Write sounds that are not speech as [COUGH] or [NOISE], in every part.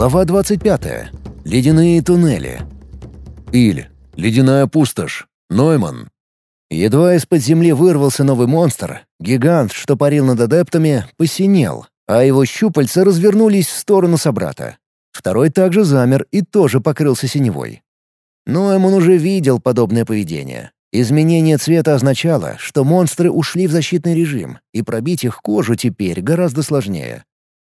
Глава 25. Ледяные туннели. Иль. Ледяная пустошь. Нойман. Едва из-под земли вырвался новый монстр, гигант, что парил над адептами, посинел, а его щупальца развернулись в сторону собрата. Второй также замер и тоже покрылся синевой. Нойман уже видел подобное поведение. Изменение цвета означало, что монстры ушли в защитный режим, и пробить их кожу теперь гораздо сложнее.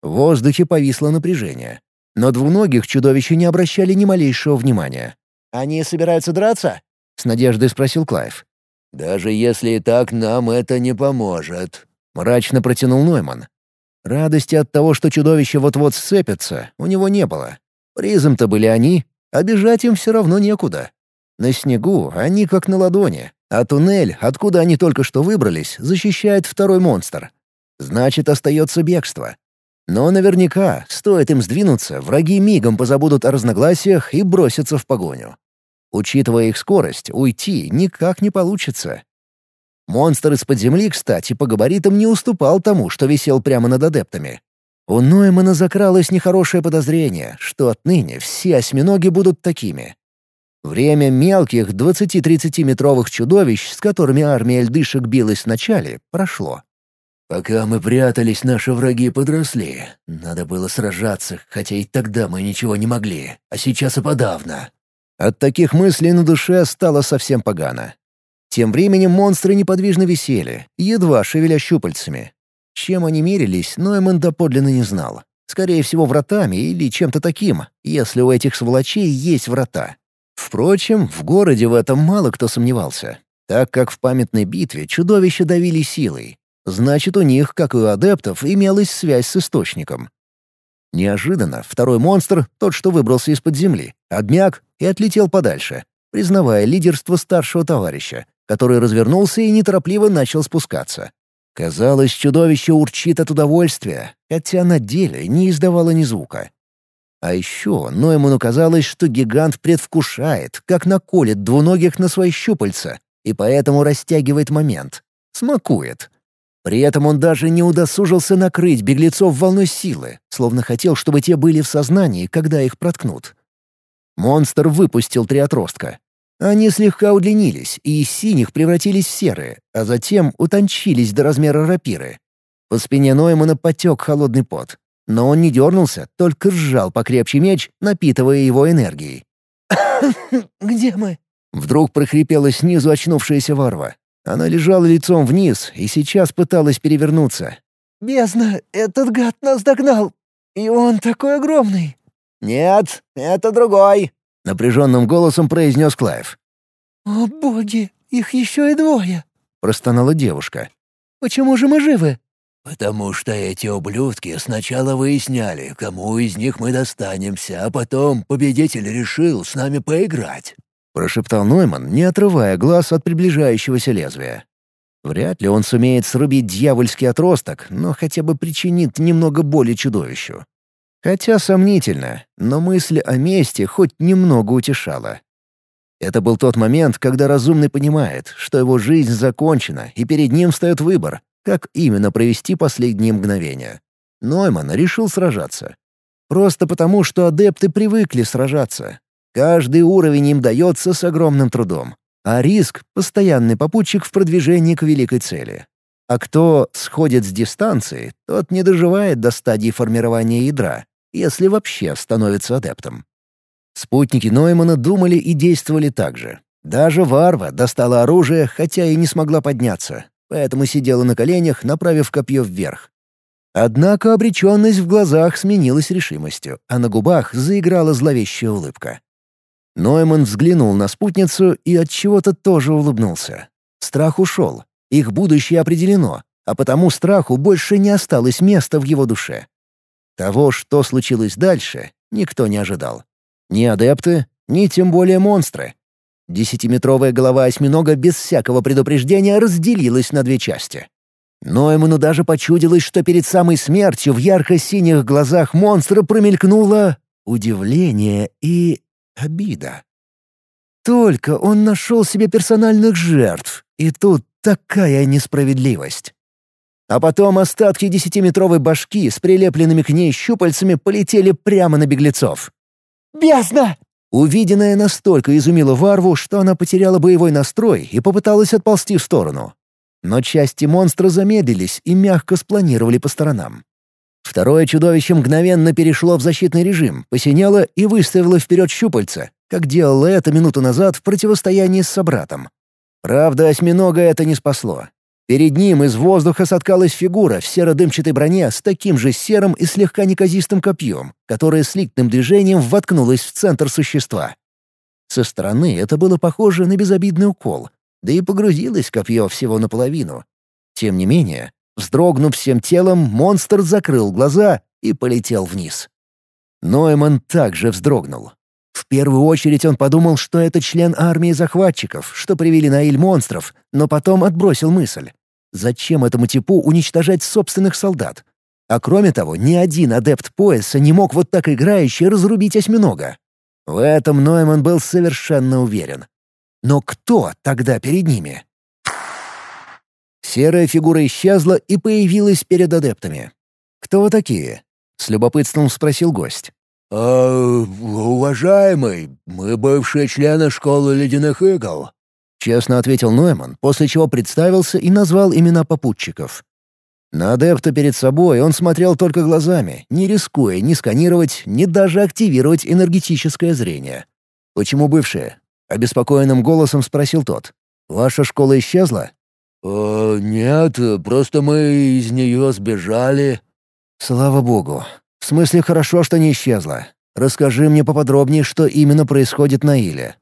В воздухе повисло напряжение. Но двуногих чудовища не обращали ни малейшего внимания. «Они собираются драться?» — с надеждой спросил Клайв. «Даже если и так, нам это не поможет», — мрачно протянул Нойман. Радости от того, что чудовища вот-вот сцепятся, у него не было. Призом-то были они, а бежать им все равно некуда. На снегу они как на ладони, а туннель, откуда они только что выбрались, защищает второй монстр. Значит, остается бегство. Но наверняка, стоит им сдвинуться, враги мигом позабудут о разногласиях и бросятся в погоню. Учитывая их скорость, уйти никак не получится. Монстр из-под земли, кстати, по габаритам не уступал тому, что висел прямо над адептами. У Ноймана закралось нехорошее подозрение, что отныне все осьминоги будут такими. Время мелких 20-30-метровых чудовищ, с которыми армия льдышек билась вначале, прошло. Пока мы прятались, наши враги подросли. Надо было сражаться, хотя и тогда мы ничего не могли, а сейчас и подавно. От таких мыслей на душе стало совсем погано. Тем временем монстры неподвижно висели, едва шевеля щупальцами. Чем они мерились, Нойман доподлинно не знал. Скорее всего, вратами или чем-то таким, если у этих сволочей есть врата. Впрочем, в городе в этом мало кто сомневался, так как в памятной битве чудовища давили силой, Значит, у них, как и у адептов, имелась связь с источником. Неожиданно второй монстр, тот, что выбрался из-под земли, обмяк и отлетел подальше, признавая лидерство старшего товарища, который развернулся и неторопливо начал спускаться. Казалось, чудовище урчит от удовольствия, хотя на деле не издавало ни звука. А еще Нойману казалось, что гигант предвкушает, как наколет двуногих на свои щупальца, и поэтому растягивает момент. Смакует. При этом он даже не удосужился накрыть беглецов волной силы, словно хотел, чтобы те были в сознании, когда их проткнут. Монстр выпустил три отростка. Они слегка удлинились и из синих превратились в серые, а затем утончились до размера рапиры. По спине Ноймана потек холодный пот. Но он не дернулся, только сжал покрепче меч, напитывая его энергией. [COUGHS] «Где мы?» Вдруг прохрипела снизу очнувшаяся варва. Она лежала лицом вниз и сейчас пыталась перевернуться. «Бездна, этот гад нас догнал! И он такой огромный!» «Нет, это другой!» — напряженным голосом произнес Клайв. «О боги, их еще и двое!» — простонала девушка. «Почему же мы живы?» «Потому что эти ублюдки сначала выясняли, кому из них мы достанемся, а потом победитель решил с нами поиграть. — прошептал Нойман, не отрывая глаз от приближающегося лезвия. Вряд ли он сумеет срубить дьявольский отросток, но хотя бы причинит немного боли чудовищу. Хотя сомнительно, но мысль о мести хоть немного утешала. Это был тот момент, когда разумный понимает, что его жизнь закончена, и перед ним встает выбор, как именно провести последние мгновения. Нойман решил сражаться. Просто потому, что адепты привыкли сражаться, Каждый уровень им дается с огромным трудом, а риск — постоянный попутчик в продвижении к великой цели. А кто сходит с дистанции, тот не доживает до стадии формирования ядра, если вообще становится адептом. Спутники Ноймана думали и действовали так же. Даже Варва достала оружие, хотя и не смогла подняться, поэтому сидела на коленях, направив копье вверх. Однако обреченность в глазах сменилась решимостью, а на губах заиграла зловещая улыбка. Нойман взглянул на спутницу и от чего-то тоже улыбнулся. Страх ушел. Их будущее определено, а потому страху больше не осталось места в его душе. Того, что случилось дальше, никто не ожидал. Ни адепты, ни тем более монстры. Десятиметровая голова осьминога без всякого предупреждения разделилась на две части. Нойману даже почудилось, что перед самой смертью в ярко-синих глазах монстра промелькнуло удивление и Обида. Только он нашел себе персональных жертв, и тут такая несправедливость. А потом остатки десятиметровой башки с прилепленными к ней щупальцами полетели прямо на беглецов. «Бездна!» Увиденное настолько изумило Варву, что она потеряла боевой настрой и попыталась отползти в сторону. Но части монстра замедлились и мягко спланировали по сторонам. Второе чудовище мгновенно перешло в защитный режим, посинело и выставило вперед щупальца, как делало это минуту назад в противостоянии с собратом. Правда, осьминога это не спасло. Перед ним из воздуха соткалась фигура в серо-дымчатой броне с таким же серым и слегка неказистым копьем, которое слитным движением воткнулось в центр существа. Со стороны это было похоже на безобидный укол, да и погрузилось копье всего наполовину. Тем не менее, вздрогнув всем телом, монстр закрыл глаза и полетел вниз. Нойман также вздрогнул. В первую очередь он подумал, что это член армии захватчиков, что привели на Иль монстров, но потом отбросил мысль. Зачем этому типу уничтожать собственных солдат? А кроме того, ни один адепт пояса не мог вот так играюще разрубить осьминога. В этом Нойман был совершенно уверен. Но кто тогда перед ними? Серая фигура исчезла и появилась перед адептами. «Кто вы такие?» — с любопытством спросил гость. «А, уважаемый, мы бывшие члены школы ледяных игл», — честно ответил Нойман, после чего представился и назвал имена попутчиков. На адепта перед собой он смотрел только глазами, не рискуя ни сканировать, ни даже активировать энергетическое зрение. «Почему бывшие?» — обеспокоенным голосом спросил тот. «Ваша школа исчезла?» «Э, «Нет, просто мы из нее сбежали». «Слава богу. В смысле, хорошо, что не исчезла. Расскажи мне поподробнее, что именно происходит на Иле».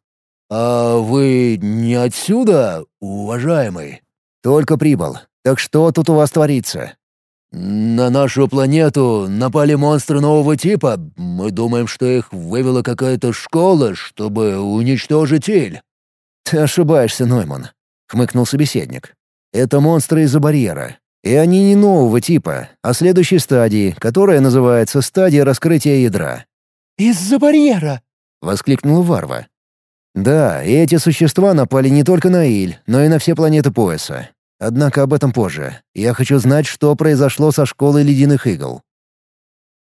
«А вы не отсюда, уважаемый?» «Только прибыл. Так что тут у вас творится?» «На нашу планету напали монстры нового типа. Мы думаем, что их вывела какая-то школа, чтобы уничтожить Иль». «Ты ошибаешься, Нойман», — хмыкнул собеседник. «Это монстры из-за барьера. И они не нового типа, а следующей стадии, которая называется стадия раскрытия ядра. «Из-за барьера!» — воскликнула Варва. Да, и эти существа напали не только на Иль, но и на все планеты пояса. Однако об этом позже. Я хочу знать, что произошло со школой ледяных игл.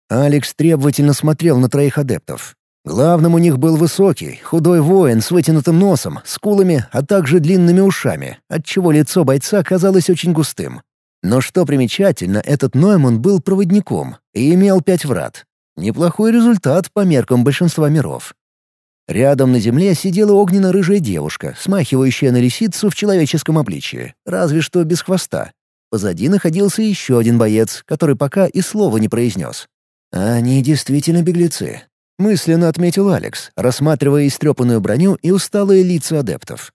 Алекс требовательно смотрел на троих адептов. Главным у них был высокий, худой воин с вытянутым носом, скулами, а также длинными ушами, отчего лицо бойца казалось очень густым. Но что примечательно, этот Нойман был проводником и имел пять врат. Неплохой результат по меркам большинства миров. Рядом на земле сидела огненно-рыжая девушка, смахивающая на лисицу в человеческом обличье, разве что без хвоста. Позади находился еще один боец, который пока и слова не произнес. «Они действительно беглецы», — мысленно отметил Алекс, рассматривая истрепанную броню и усталые лица адептов.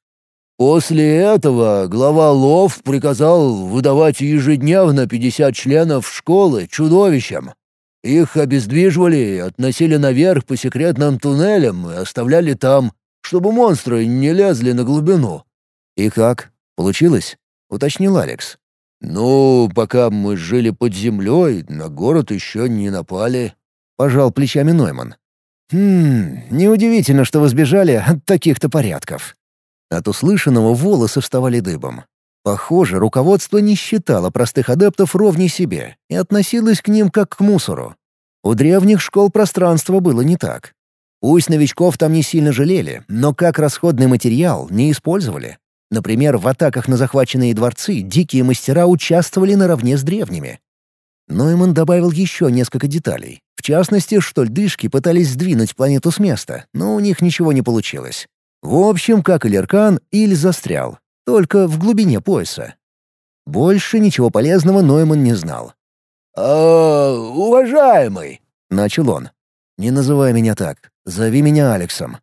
После этого глава Лов приказал выдавать ежедневно 50 членов школы чудовищам. Их обездвиживали, относили наверх по секретным туннелям и оставляли там, чтобы монстры не лезли на глубину. «И как? Получилось?» — уточнил Алекс. «Ну, пока мы жили под землей, на город еще не напали», — пожал плечами Нойман. «Хм, неудивительно, что вы сбежали от таких-то порядков. От услышанного волосы вставали дыбом. Похоже, руководство не считало простых адептов ровней себе и относилось к ним как к мусору. У древних школ пространства было не так. Пусть новичков там не сильно жалели, но как расходный материал не использовали. Например, в атаках на захваченные дворцы дикие мастера участвовали наравне с древними. Нойман добавил еще несколько деталей. В частности, что льдышки пытались сдвинуть планету с места, но у них ничего не получилось. В общем, как и Леркан, Иль застрял, только в глубине пояса. Больше ничего полезного Нойман не знал. «А, уважаемый!» — начал он. «Не называй меня так. Зови меня Алексом».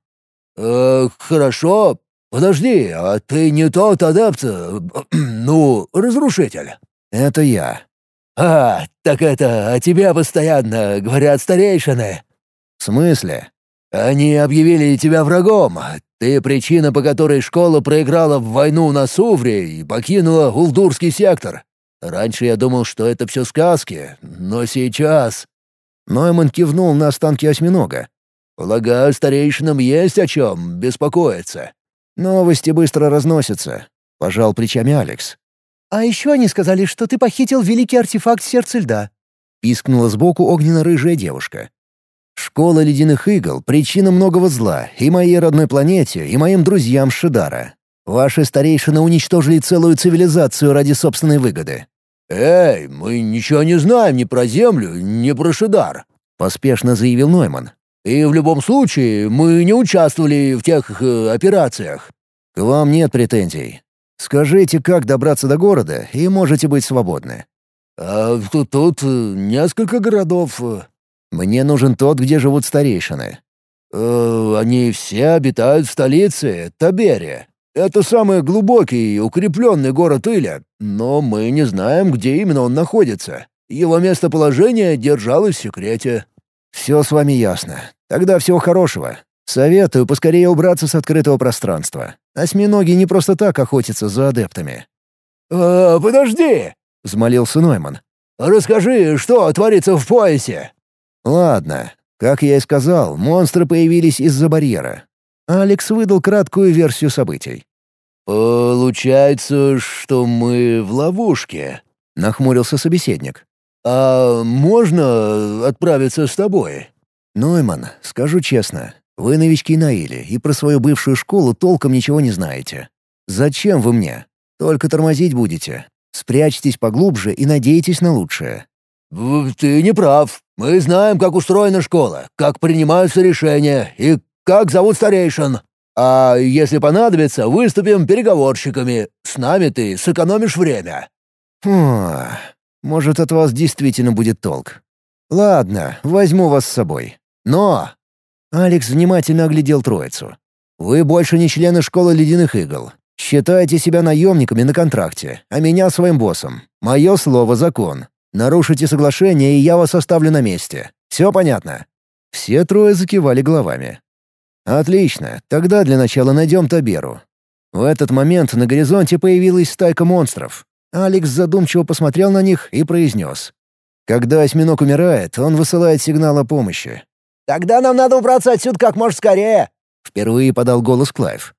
«Э, хорошо. Подожди, а ты не тот адепт, э, [CLEARS THROAT] ну, разрушитель?» «Это я». «А, так это о тебе постоянно говорят старейшины». «В смысле?» «Они объявили тебя врагом. Ты причина, по которой школа проиграла в войну на Сувре и покинула Улдурский сектор. Раньше я думал, что это все сказки, но сейчас...» Нойман кивнул на останки осьминога. «Полагаю, старейшинам есть о чем беспокоиться». «Новости быстро разносятся», — пожал плечами Алекс. «А еще они сказали, что ты похитил великий артефакт сердца льда», — пискнула сбоку огненно-рыжая девушка. «Школа ледяных игл — причина многого зла и моей родной планете, и моим друзьям Шидара. Ваши старейшины уничтожили целую цивилизацию ради собственной выгоды». «Эй, мы ничего не знаем ни про Землю, ни про Шидар», — поспешно заявил Нойман. «И в любом случае мы не участвовали в тех э, операциях». «К вам нет претензий. Скажите, как добраться до города, и можете быть свободны». «А тут, тут э, несколько городов». «Мне нужен тот, где живут старейшины». «Э, «Они все обитают в столице, Табере. Это самый глубокий и укрепленный город Иля, но мы не знаем, где именно он находится. Его местоположение держалось в секрете». «Все с вами ясно. Тогда всего хорошего. Советую поскорее убраться с открытого пространства. Осьминоги не просто так охотятся за адептами». «А, подожди!» — взмолился Нойман. «Расскажи, что творится в поясе?» «Ладно. Как я и сказал, монстры появились из-за барьера. Алекс выдал краткую версию событий. «Получается, что мы в ловушке», — нахмурился собеседник. «А можно отправиться с тобой?» «Нойман, скажу честно, вы новички на Иле и про свою бывшую школу толком ничего не знаете. Зачем вы мне? Только тормозить будете. Спрячьтесь поглубже и надейтесь на лучшее». «Ты не прав. Мы знаем, как устроена школа, как принимаются решения и как зовут старейшин. А если понадобится, выступим переговорщиками. С нами ты сэкономишь время». «Фу, может, от вас действительно будет толк. Ладно, возьму вас с собой. Но Алекс внимательно оглядел троицу. «Вы больше не члены школы ледяных игл. Считайте себя наемниками на контракте, а меня своим боссом. Мое слово — закон. Нарушите соглашение, и я вас оставлю на месте. Все понятно?» Все трое закивали головами. «Отлично. Тогда для начала найдем Таберу». В этот момент на горизонте появилась стайка монстров. Алекс задумчиво посмотрел на них и произнес. «Когда осьминог умирает, он высылает сигнал о помощи. «Тогда нам надо убраться отсюда как можно скорее!» — впервые подал голос Клайв.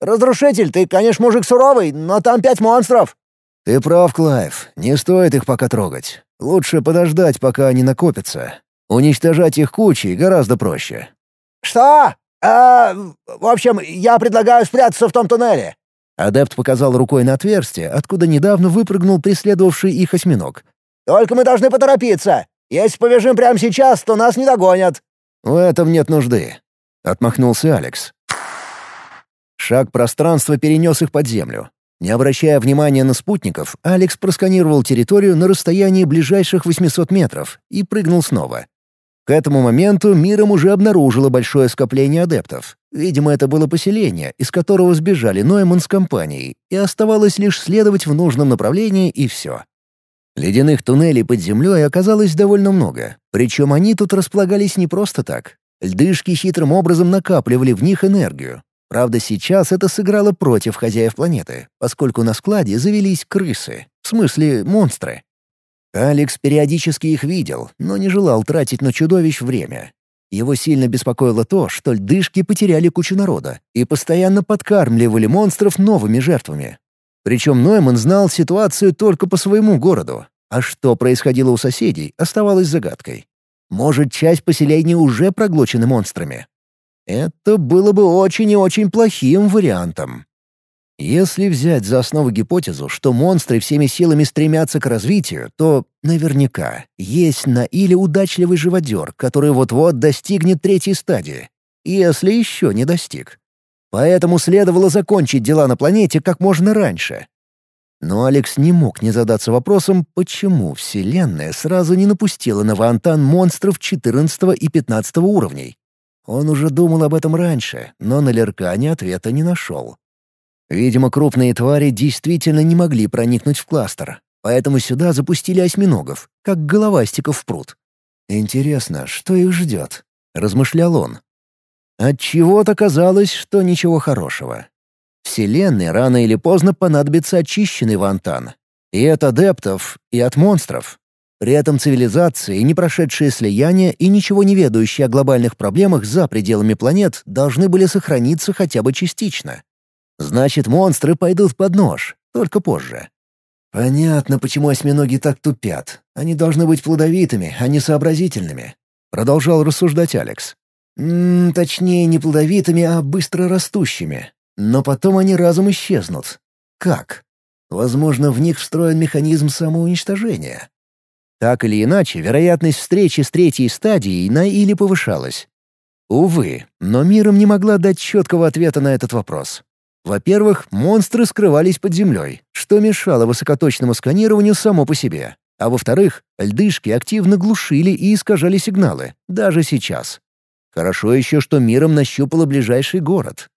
«Разрушитель, ты, конечно, мужик суровый, но там пять монстров!» «Ты прав, Клайв. Не стоит их пока трогать. Лучше подождать, пока они накопятся. Уничтожать их кучей гораздо проще». «Что? А, в общем, я предлагаю спрятаться в том туннеле». Адепт показал рукой на отверстие, откуда недавно выпрыгнул преследовавший их осьминог. «Только мы должны поторопиться. Если побежим прямо сейчас, то нас не догонят». «В этом нет нужды», — отмахнулся Алекс. Шаг пространства перенес их под землю. Не обращая внимания на спутников, Алекс просканировал территорию на расстоянии ближайших 800 метров и прыгнул снова. К этому моменту миром уже обнаружило большое скопление адептов. Видимо, это было поселение, из которого сбежали Нойман с компанией, и оставалось лишь следовать в нужном направлении, и все. Ледяных туннелей под землей оказалось довольно много, причем они тут располагались не просто так. Льдышки хитрым образом накапливали в них энергию. Правда, сейчас это сыграло против хозяев планеты, поскольку на складе завелись крысы, в смысле монстры. Алекс периодически их видел, но не желал тратить на чудовищ время. Его сильно беспокоило то, что льдышки потеряли кучу народа и постоянно подкармливали монстров новыми жертвами, причем Нойман знал ситуацию только по своему городу, а что происходило у соседей, оставалось загадкой. Может, часть поселений уже проглочены монстрами? Это было бы очень и очень плохим вариантом. Если взять за основу гипотезу, что монстры всеми силами стремятся к развитию, то наверняка есть на Иле удачливый живодер, который вот-вот достигнет третьей стадии, если еще не достиг. Поэтому следовало закончить дела на планете как можно раньше. Но Алекс не мог не задаться вопросом, почему Вселенная сразу не напустила на Вантан монстров 14 и 15 уровней. Он уже думал об этом раньше, но на Леркане ответа не нашел. Видимо, крупные твари действительно не могли проникнуть в кластер, поэтому сюда запустили осьминогов, как головастиков в пруд. «Интересно, что их ждет?» — размышлял он. Отчего-то казалось, что ничего хорошего. Вселенной рано или поздно понадобится очищенный вантан. И от адептов, и от монстров. При этом цивилизации, не прошедшие слияние и ничего не ведающие о глобальных проблемах за пределами планет, должны были сохраниться хотя бы частично. Значит, монстры пойдут под нож, только позже. «Понятно, почему осьминоги так тупят. Они должны быть плодовитыми, а не сообразительными», — продолжал рассуждать Алекс. М -м, точнее, не плодовитыми, а быстро растущими. Но потом они разом исчезнут. Как? Возможно, в них встроен механизм самоуничтожения. Так или иначе, вероятность встречи с третьей стадией на или повышалась. Увы, но миром не могла дать четкого ответа на этот вопрос. Во-первых, монстры скрывались под землей, что мешало высокоточному сканированию само по себе. А во-вторых, льдышки активно глушили и искажали сигналы, даже сейчас. Хорошо еще, что миром нащупала ближайший город.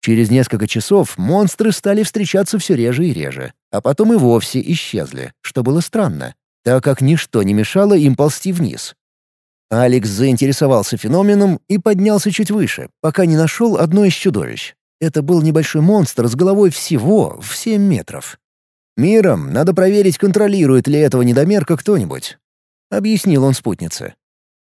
Через несколько часов монстры стали встречаться все реже и реже, а потом и вовсе исчезли, что было странно, так как ничто не мешало им ползти вниз. Алекс заинтересовался феноменом и поднялся чуть выше, пока не нашел одно из чудовищ. Это был небольшой монстр с головой всего в 7 метров. «Миром, надо проверить, контролирует ли этого недомерка кто-нибудь», — объяснил он спутнице.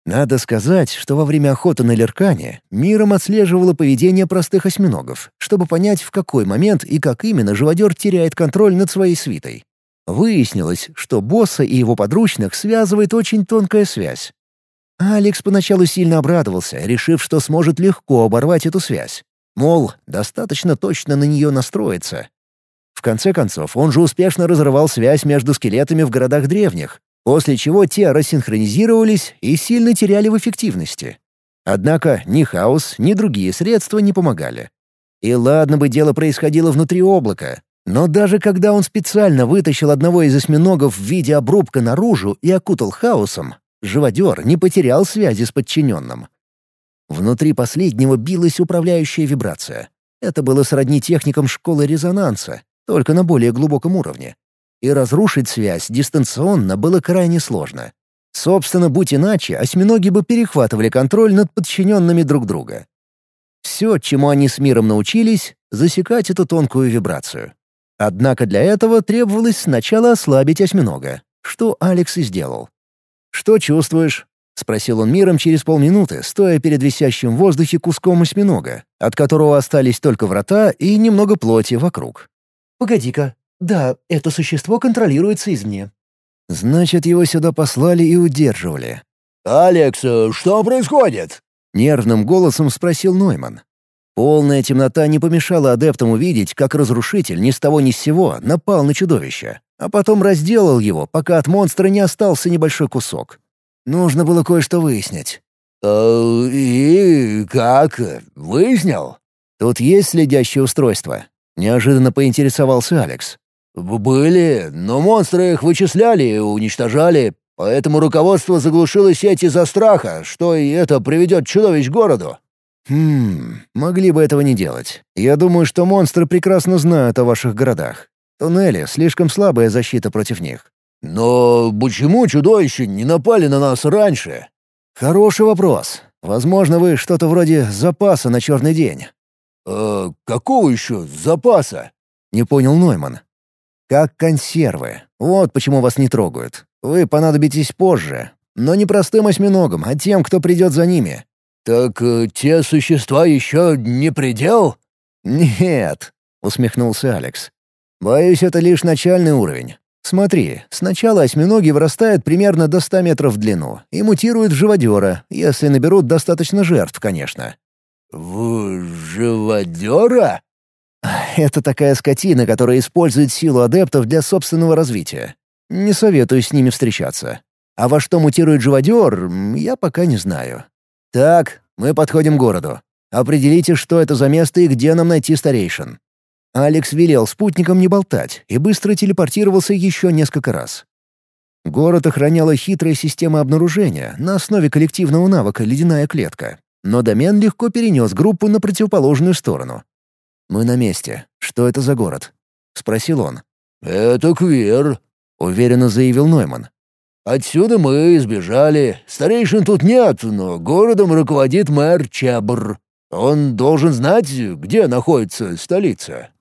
Надо сказать, что во время охоты на Леркане миром отслеживало поведение простых осьминогов, чтобы понять, в какой момент и как именно живодер теряет контроль над своей свитой. Выяснилось, что босса и его подручных связывает очень тонкая связь. Алекс поначалу сильно обрадовался, решив, что сможет легко оборвать эту связь. Мол, достаточно точно на нее настроиться. В конце концов, он же успешно разрывал связь между скелетами в городах древних, после чего те рассинхронизировались и сильно теряли в эффективности. Однако ни хаос, ни другие средства не помогали. И ладно бы дело происходило внутри облака, но даже когда он специально вытащил одного из осьминогов в виде обрубка наружу и окутал хаосом, живодер не потерял связи с подчиненным. Внутри последнего билась управляющая вибрация. Это было сродни техникам школы резонанса, только на более глубоком уровне и разрушить связь дистанционно было крайне сложно. Собственно, будь иначе, осьминоги бы перехватывали контроль над подчиненными друг друга. Все, чему они с миром научились — засекать эту тонкую вибрацию. Однако для этого требовалось сначала ослабить осьминога, что Алекс и сделал. «Что чувствуешь?» — спросил он миром через полминуты, стоя перед висящим в воздухе куском осьминога, от которого остались только врата и немного плоти вокруг. «Погоди-ка, да, это существо контролируется извне. Значит, его сюда послали и удерживали. «Алекс, что происходит?» — нервным голосом спросил Нойман. Полная темнота не помешала адептам увидеть, как разрушитель ни с того ни с сего напал на чудовище, а потом разделал его, пока от монстра не остался небольшой кусок. Нужно было кое-что выяснить. «Э, «И как? Выяснил?» «Тут есть следящее устройство?» — неожиданно поинтересовался Алекс. «Были, но монстры их вычисляли и уничтожали, поэтому руководство заглушило сеть из-за страха, что и это приведет чудовищ к городу». «Хм, могли бы этого не делать. Я думаю, что монстры прекрасно знают о ваших городах. Туннели — слишком слабая защита против них». «Но почему чудовища не напали на нас раньше?» «Хороший вопрос. Возможно, вы что-то вроде запаса на черный день». «Э, какого еще запаса?» — не понял Нойман. Как консервы. Вот почему вас не трогают. Вы понадобитесь позже. Но не простым осьминогам, а тем, кто придет за ними». «Так э, те существа еще не предел?» «Нет», — усмехнулся Алекс. «Боюсь, это лишь начальный уровень. Смотри, сначала осьминоги вырастают примерно до 100 метров в длину и мутируют в живодера, если наберут достаточно жертв, конечно». «В живодера?» Это такая скотина, которая использует силу адептов для собственного развития. Не советую с ними встречаться. А во что мутирует живодер, я пока не знаю. Так, мы подходим к городу. Определите, что это за место и где нам найти старейшин. Алекс велел спутникам не болтать и быстро телепортировался еще несколько раз. Город охраняла хитрая система обнаружения на основе коллективного навыка «Ледяная клетка». Но домен легко перенес группу на противоположную сторону. «Мы на месте. Что это за город?» — спросил он. «Это Квер», — уверенно заявил Нойман. «Отсюда мы избежали. Старейшин тут нет, но городом руководит мэр Чабр. Он должен знать, где находится столица».